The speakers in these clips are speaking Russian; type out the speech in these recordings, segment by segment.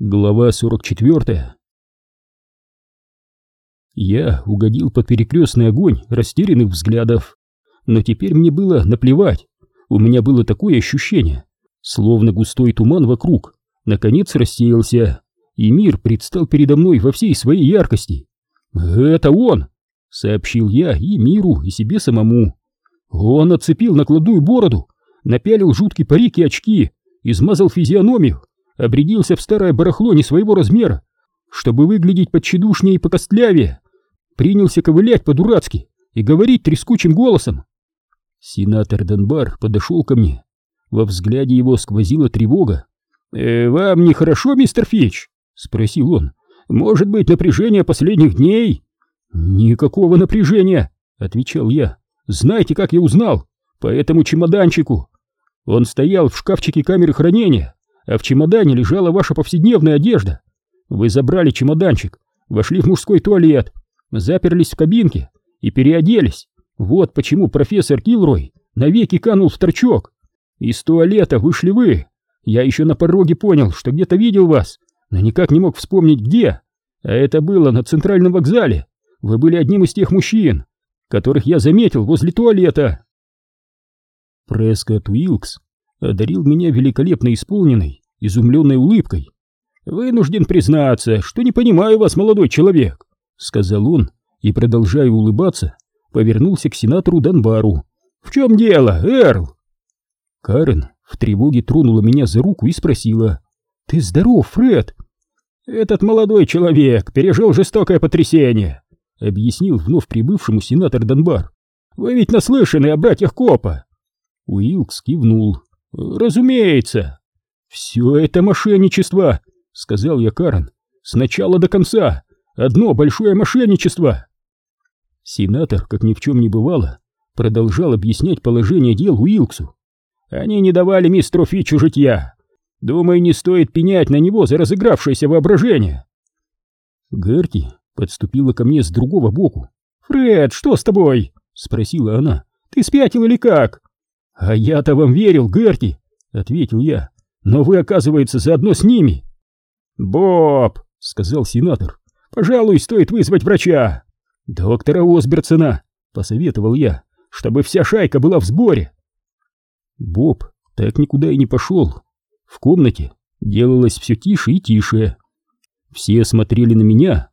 Глава 44 Я угодил под перекрестный огонь растерянных взглядов, но теперь мне было наплевать. У меня было такое ощущение, словно густой туман вокруг наконец рассеялся, и мир предстал передо мной во всей своей яркости. «Это он!» — сообщил я и миру, и себе самому. Он отцепил накладную бороду, напялил жуткий парик и очки, измазал физиономию, обрядился в старое барахло не своего размера, чтобы выглядеть подчедушнее и покостлявее, принялся ковылять по-дурацки и говорить трескучим голосом. Сенатор Донбар подошел ко мне. Во взгляде его сквозила тревога. «Э, «Вам нехорошо, мистер Фич?» — спросил он. «Может быть, напряжение последних дней?» «Никакого напряжения», — отвечал я. «Знаете, как я узнал? По этому чемоданчику. Он стоял в шкафчике камеры хранения а в чемодане лежала ваша повседневная одежда. Вы забрали чемоданчик, вошли в мужской туалет, заперлись в кабинке и переоделись. Вот почему профессор Килрой навеки канул в торчок. Из туалета вышли вы. Я еще на пороге понял, что где-то видел вас, но никак не мог вспомнить где. А это было на центральном вокзале. Вы были одним из тех мужчин, которых я заметил возле туалета. Прескотт Уилкс одарил меня великолепно исполненной, изумленной улыбкой. «Вынужден признаться, что не понимаю вас, молодой человек», — сказал он, и, продолжая улыбаться, повернулся к сенатору Донбару. «В чем дело, Эрл?» Карен в тревоге тронула меня за руку и спросила. «Ты здоров, Фред?» «Этот молодой человек пережил жестокое потрясение», — объяснил вновь прибывшему сенатор Донбар. «Вы ведь наслышаны о братьях Копа?» Уилкс кивнул. «Разумеется!» «Все это мошенничество!» — сказал я Карен. «С начала до конца! Одно большое мошенничество!» Сенатор, как ни в чем не бывало, продолжал объяснять положение дел Уилксу. «Они не давали мистеру Фичу житья. Думаю, не стоит пенять на него за разыгравшееся воображение». Герти подступила ко мне с другого боку. «Фред, что с тобой?» — спросила она. «Ты спятил или как?» «А я-то вам верил, Герти!» — ответил я. «Но вы, оказывается, заодно с ними!» «Боб!» — сказал сенатор. «Пожалуй, стоит вызвать врача!» «Доктора Осберцена!» — посоветовал я, чтобы вся шайка была в сборе. Боб так никуда и не пошел. В комнате делалось все тише и тише. Все смотрели на меня.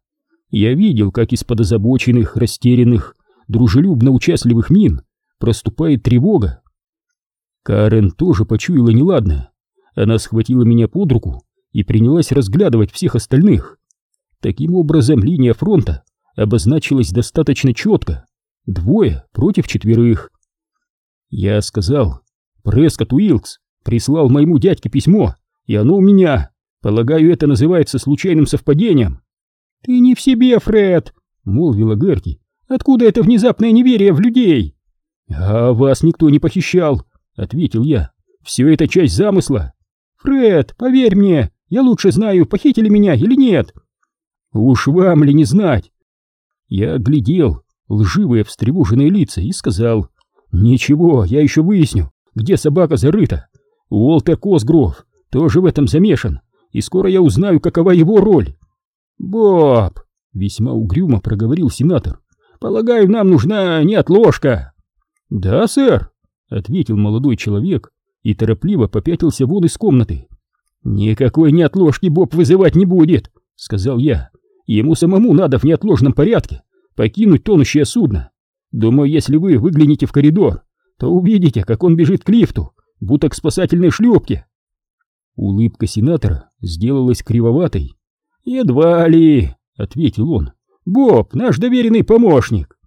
Я видел, как из-под озабоченных, растерянных, дружелюбно участливых мин проступает тревога. Карен тоже почуяла неладное. Она схватила меня под руку и принялась разглядывать всех остальных. Таким образом, линия фронта обозначилась достаточно четко. Двое против четверых. Я сказал, Прескотт Уилкс прислал моему дядьке письмо, и оно у меня. Полагаю, это называется случайным совпадением. «Ты не в себе, Фред!» — молвила Герти. «Откуда это внезапное неверие в людей?» «А вас никто не похищал. — ответил я. «Все это часть замысла». «Фред, поверь мне, я лучше знаю, похитили меня или нет». «Уж вам ли не знать?» Я глядел лживые встревоженные лица и сказал. «Ничего, я еще выясню, где собака зарыта. Уолтер Косгров тоже в этом замешан, и скоро я узнаю, какова его роль». «Боб!» — весьма угрюмо проговорил сенатор. «Полагаю, нам нужна неотложка». «Да, сэр», — ответил молодой человек и торопливо попятился вон из комнаты. «Никакой неотложки Боб вызывать не будет», — сказал я. «Ему самому надо в неотложном порядке покинуть тонущее судно. Думаю, если вы выглянете в коридор, то увидите, как он бежит к лифту, будто к спасательной шлюпке». Улыбка сенатора сделалась кривоватой. «Едва ли», — ответил он. «Боб, наш доверенный помощник».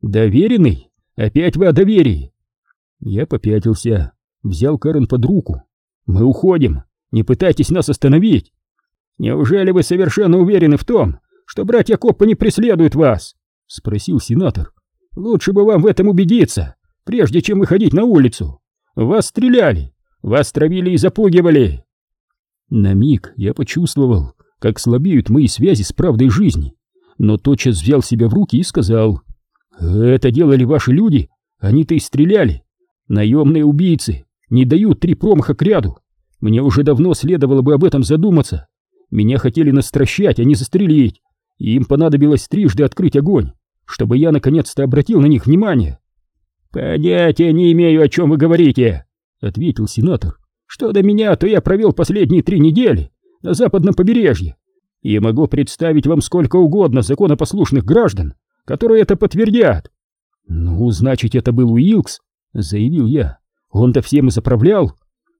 «Доверенный? Опять вы о доверии? Я попятился, взял Карен под руку. «Мы уходим, не пытайтесь нас остановить!» «Неужели вы совершенно уверены в том, что братья Коппа не преследуют вас?» — спросил сенатор. «Лучше бы вам в этом убедиться, прежде чем выходить на улицу. Вас стреляли, вас травили и запугивали!» На миг я почувствовал, как слабеют мои связи с правдой жизни, но тотчас взял себя в руки и сказал, «Это делали ваши люди, они-то и стреляли, Наемные убийцы не дают три промаха к ряду. Мне уже давно следовало бы об этом задуматься. меня хотели настращать, а не застрелить, и им понадобилось трижды открыть огонь, чтобы я наконец-то обратил на них внимание. «Понятия не имею, о чем вы говорите», — ответил сенатор. «Что до меня, то я провел последние три недели на западном побережье, и могу представить вам сколько угодно законопослушных граждан, которые это подтвердят». «Ну, значит, это был Уилкс», — заявил я. «Он-то всем и заправлял.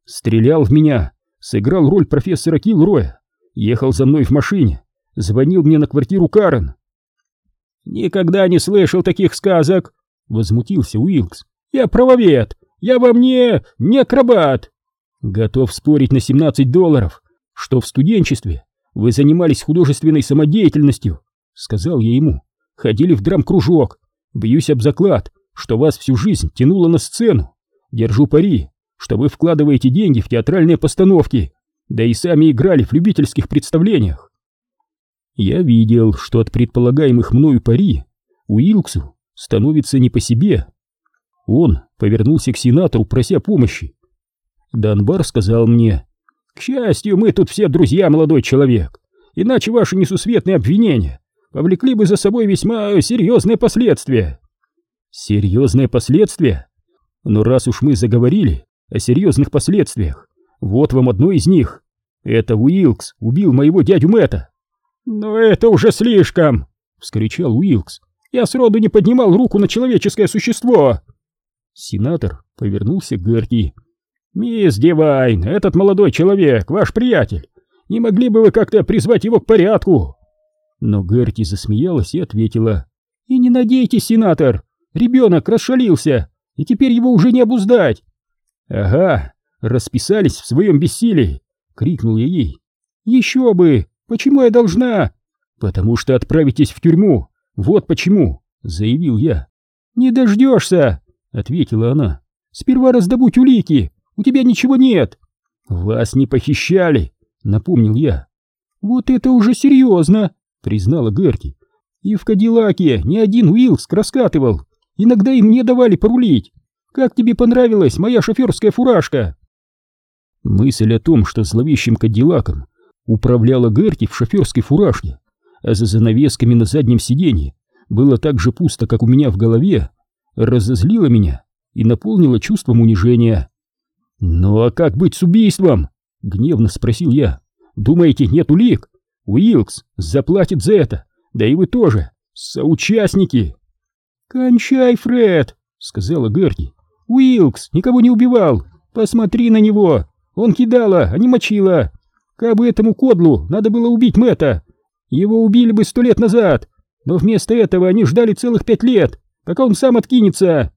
Стрелял в меня, сыграл роль профессора Килроя, ехал за мной в машине, звонил мне на квартиру Карен». «Никогда не слышал таких сказок», — возмутился Уилкс. «Я правовед, я вам не... не акробат». «Готов спорить на 17 долларов, что в студенчестве вы занимались художественной самодеятельностью», — сказал я ему. «Ходили в драм-кружок, бьюсь об заклад, что вас всю жизнь тянуло на сцену. Держу пари, что вы вкладываете деньги в театральные постановки, да и сами играли в любительских представлениях. Я видел, что от предполагаемых мною пари Уилксу становится не по себе. Он повернулся к сенатору, прося помощи. Данбар сказал мне, «К счастью, мы тут все друзья, молодой человек, иначе ваши несусветные обвинения повлекли бы за собой весьма серьезные последствия». «Серьезные последствия? Но раз уж мы заговорили о серьезных последствиях, вот вам одно из них. Это Уилкс убил моего дядю Мэтта». «Но это уже слишком!» — вскричал Уилкс. «Я сроду не поднимал руку на человеческое существо!» Сенатор повернулся к Герти. «Мисс Дивайн, этот молодой человек, ваш приятель, не могли бы вы как-то призвать его к порядку?» Но Герти засмеялась и ответила. «И не надейтесь, сенатор, ребенок расшалился, и теперь его уже не обуздать!» «Ага, расписались в своем бессилии!» — крикнул я ей. «Еще бы! Почему я должна?» «Потому что отправитесь в тюрьму. Вот почему», — заявил я. «Не дождешься», — ответила она. «Сперва раздобудь улики. У тебя ничего нет». «Вас не похищали», — напомнил я. «Вот это уже серьезно», — признала Герти. «И в Кадиллаке ни один Уилкс раскатывал. Иногда и мне давали порулить. Как тебе понравилась моя шоферская фуражка?» Мысль о том, что зловещим Кадиллаком управляла Герти в шоферской фуражке, а за занавесками на заднем сиденье было так же пусто, как у меня в голове, разозлила меня и наполнила чувством унижения. «Ну а как быть с убийством?» — гневно спросил я. «Думаете, нет улик? Уилкс заплатит за это, да и вы тоже, соучастники!» «Кончай, Фред!» — сказала Герти. «Уилкс никого не убивал! Посмотри на него! Он кидала, а не мочила! Кабы этому кодлу надо было убить Мэтта, его убили бы сто лет назад, но вместо этого они ждали целых пять лет, пока он сам откинется.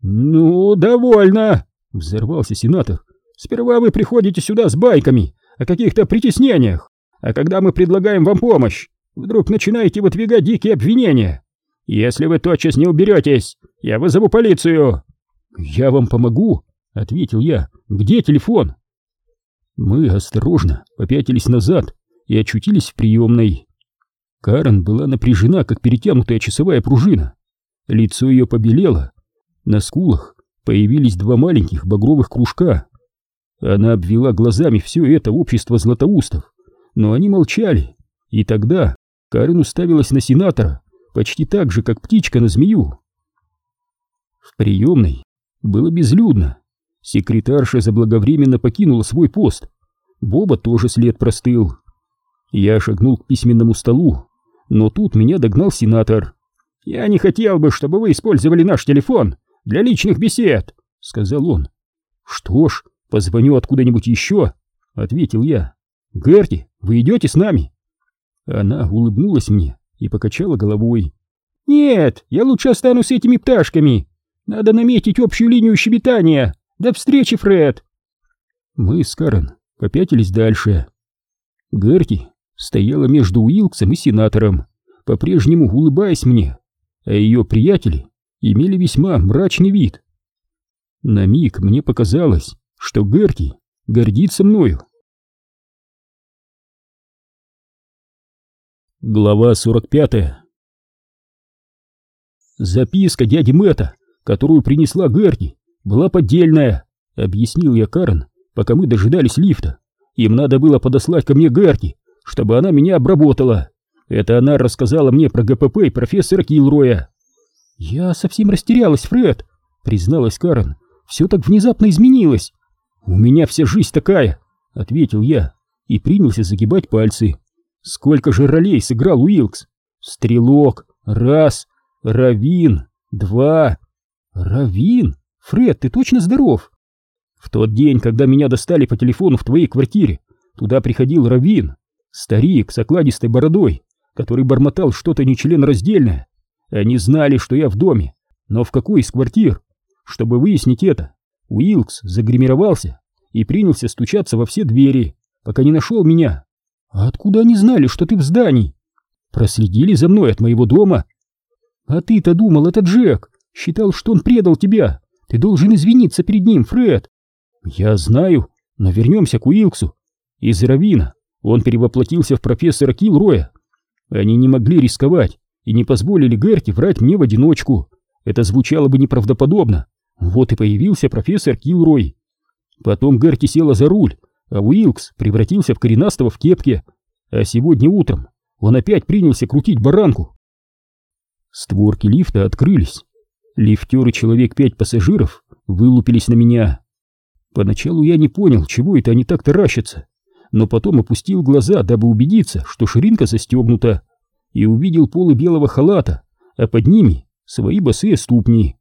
Ну, довольно, взорвался сенатор. Сперва вы приходите сюда с байками о каких-то притеснениях, а когда мы предлагаем вам помощь, вдруг начинаете выдвигать дикие обвинения. Если вы тотчас не уберетесь, я вызову полицию. Я вам помогу, ответил я. Где телефон? Мы осторожно попятились назад и очутились в приемной. Карен была напряжена, как перетянутая часовая пружина. Лицо ее побелело, на скулах появились два маленьких багровых кружка. Она обвела глазами все это общество златоустов, но они молчали, и тогда Карен уставилась на сенатора почти так же, как птичка на змею. В приемной было безлюдно. Секретарша заблаговременно покинула свой пост. Боба тоже след простыл. Я шагнул к письменному столу, но тут меня догнал сенатор. «Я не хотел бы, чтобы вы использовали наш телефон для личных бесед», — сказал он. «Что ж, позвоню откуда-нибудь еще», — ответил я. «Герти, вы идете с нами?» Она улыбнулась мне и покачала головой. «Нет, я лучше останусь с этими пташками. Надо наметить общую линию щебетания. До встречи, Фред!» Мы с Карен попятились дальше. Герти стояла между Уилксом и сенатором, по-прежнему улыбаясь мне, а ее приятели имели весьма мрачный вид. На миг мне показалось, что Герти гордится мною. Глава 45 Записка дяди Мэтта, которую принесла Герти, была поддельная, объяснил я Карен, пока мы дожидались лифта. Им надо было подослать ко мне Герти чтобы она меня обработала. Это она рассказала мне про ГПП и профессора Килроя. «Я совсем растерялась, Фред», — призналась Карен. «Все так внезапно изменилось». «У меня вся жизнь такая», — ответил я и принялся загибать пальцы. «Сколько же ролей сыграл Уилкс? Стрелок, раз, Равин, два...» «Равин? Фред, ты точно здоров?» «В тот день, когда меня достали по телефону в твоей квартире, туда приходил Равин, старик с окладистой бородой, который бормотал что-то нечленораздельное. Они знали, что я в доме, но в какой из квартир? Чтобы выяснить это, Уилкс загримировался и принялся стучаться во все двери, пока не нашел меня. А откуда они знали, что ты в здании? Проследили за мной от моего дома. А ты-то думал, это Джек, считал, что он предал тебя. Ты должен извиниться перед ним, Фред. Я знаю, но вернемся к Уилксу. Из Равина он перевоплотился в профессора Килроя. Они не могли рисковать и не позволили Герти врать мне в одиночку. Это звучало бы неправдоподобно. Вот и появился профессор Килрой. Потом Герти села за руль, а Уилкс превратился в коренастого в кепке. А сегодня утром он опять принялся крутить баранку. Створки лифта открылись. Лифтер и человек пять пассажиров вылупились на меня. Поначалу я не понял, чего это они так таращатся, но потом опустил глаза, дабы убедиться, что ширинка застегнута, и увидел полы белого халата, а под ними свои босые ступни.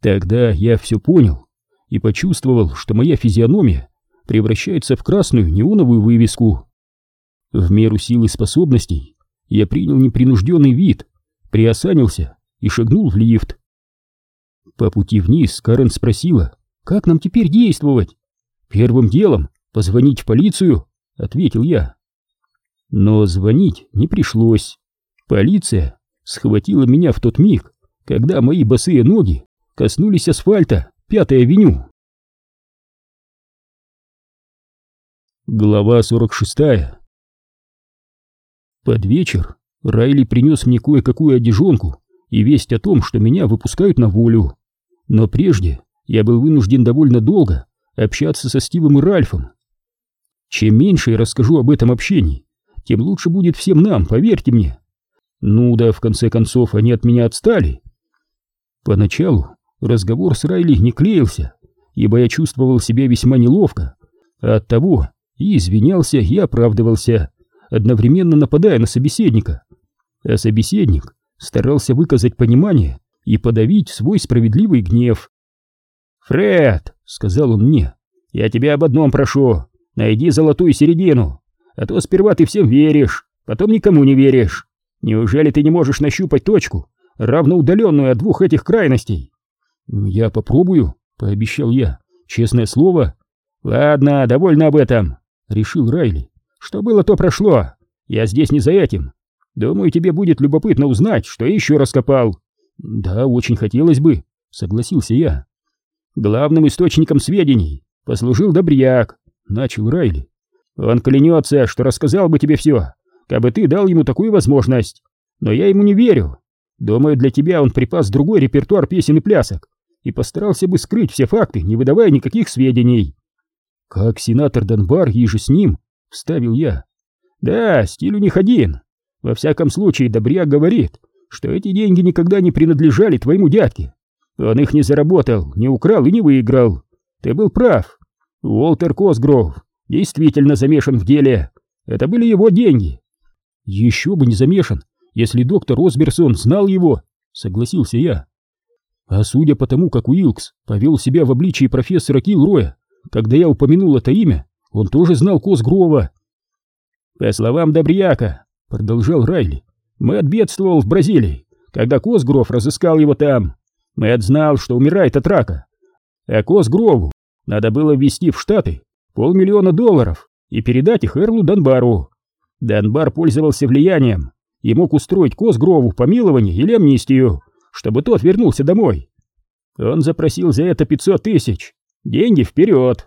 Тогда я все понял и почувствовал, что моя физиономия превращается в красную неоновую вывеску. В меру сил и способностей я принял непринужденный вид, приосанился и шагнул в лифт. По пути вниз Карен спросила, как нам теперь действовать? Первым делом позвонить в полицию, ответил я. Но звонить не пришлось. Полиция схватила меня в тот миг, когда мои босые ноги коснулись асфальта Пятой авеню. Глава 46 Под вечер Райли принес мне кое-какую одежонку и весть о том, что меня выпускают на волю. Но прежде я был вынужден довольно долго общаться со Стивом и Ральфом. Чем меньше я расскажу об этом общении, тем лучше будет всем нам, поверьте мне. Ну да, в конце концов, они от меня отстали. Поначалу разговор с Райли не клеился, ибо я чувствовал себя весьма неловко, а оттого и извинялся, и оправдывался, одновременно нападая на собеседника. А собеседник старался выказать понимание и подавить свой справедливый гнев. «Фред», — сказал он мне, — «я тебя об одном прошу, найди золотую середину, а то сперва ты всем веришь, потом никому не веришь. Неужели ты не можешь нащупать точку, равноудаленную от двух этих крайностей?» «Я попробую», — пообещал я, — «честное слово». «Ладно, довольно об этом», — решил Райли. «Что было, то прошло. Я здесь не за этим. Думаю, тебе будет любопытно узнать, что я еще раскопал». «Да, очень хотелось бы», — согласился я. «Главным источником сведений послужил Добряк», — начал Райли. «Он клянется, что рассказал бы тебе все, как бы ты дал ему такую возможность. Но я ему не верю. Думаю, для тебя он припас другой репертуар песен и плясок и постарался бы скрыть все факты, не выдавая никаких сведений». «Как сенатор Донбар, и же с ним», — вставил я. «Да, стиль у них один. Во всяком случае, Добряк говорит, что эти деньги никогда не принадлежали твоему дядьке. Он их не заработал, не украл и не выиграл. Ты был прав. Уолтер Косгров действительно замешан в деле. Это были его деньги. Еще бы не замешан, если доктор Осберсон знал его, согласился я. А судя по тому, как Уилкс повел себя в обличии профессора Килроя, когда я упомянул это имя, он тоже знал Косгрова. По словам Добряка, продолжал Райли, Мэтт бедствовал в Бразилии, когда Косгров разыскал его там. Мэтт знал, что умирает от рака. А Косгрову надо было ввести в Штаты полмиллиона долларов и передать их Эрлу Донбару. Донбар пользовался влиянием и мог устроить Косгрову помилование или амнистию, чтобы тот вернулся домой. Он запросил за это 500 тысяч. Деньги вперед.